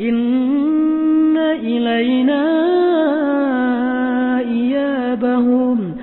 إن إلينا إيابهم